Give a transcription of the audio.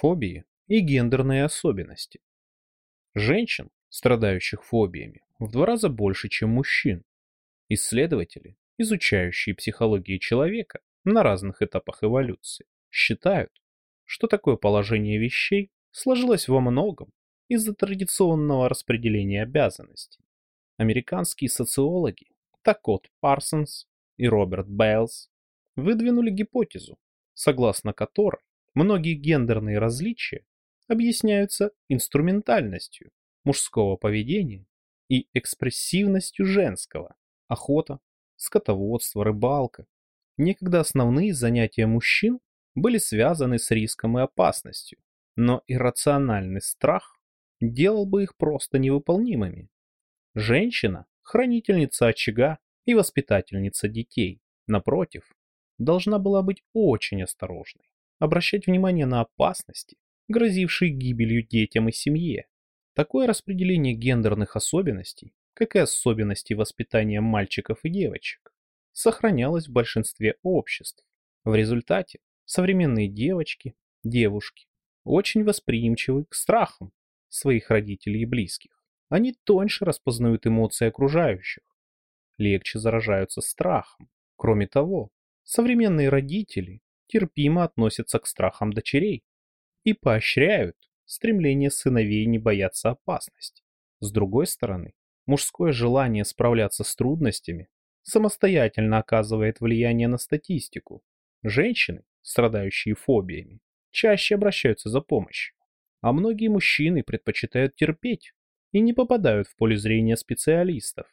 Фобии и гендерные особенности. Женщин, страдающих фобиями, в два раза больше, чем мужчин. Исследователи, изучающие психологию человека на разных этапах эволюции, считают, что такое положение вещей сложилось во многом из-за традиционного распределения обязанностей. Американские социологи Такот Парсонс и Роберт Бейлс выдвинули гипотезу, согласно которой многие гендерные различия объясняются инструментальностью мужского поведения и экспрессивностью женского. Охота, скотоводство, рыбалка. Некогда основные занятия мужчин были связаны с риском и опасностью, но иррациональный страх делал бы их просто невыполнимыми. Женщина – хранительница очага и воспитательница детей. Напротив, должна была быть очень осторожной, обращать внимание на опасности, грозившие гибелью детям и семье. Такое распределение гендерных особенностей, как и особенности воспитания мальчиков и девочек, сохранялось в большинстве обществ. В результате современные девочки, девушки очень восприимчивы к страхам своих родителей и близких. Они тоньше распознают эмоции окружающих, легче заражаются страхом. Кроме того, современные родители терпимо относятся к страхам дочерей и поощряют стремление сыновей не бояться опасности. С другой стороны, мужское желание справляться с трудностями самостоятельно оказывает влияние на статистику. Женщины, страдающие фобиями, чаще обращаются за помощью, а многие мужчины предпочитают терпеть и не попадают в поле зрения специалистов.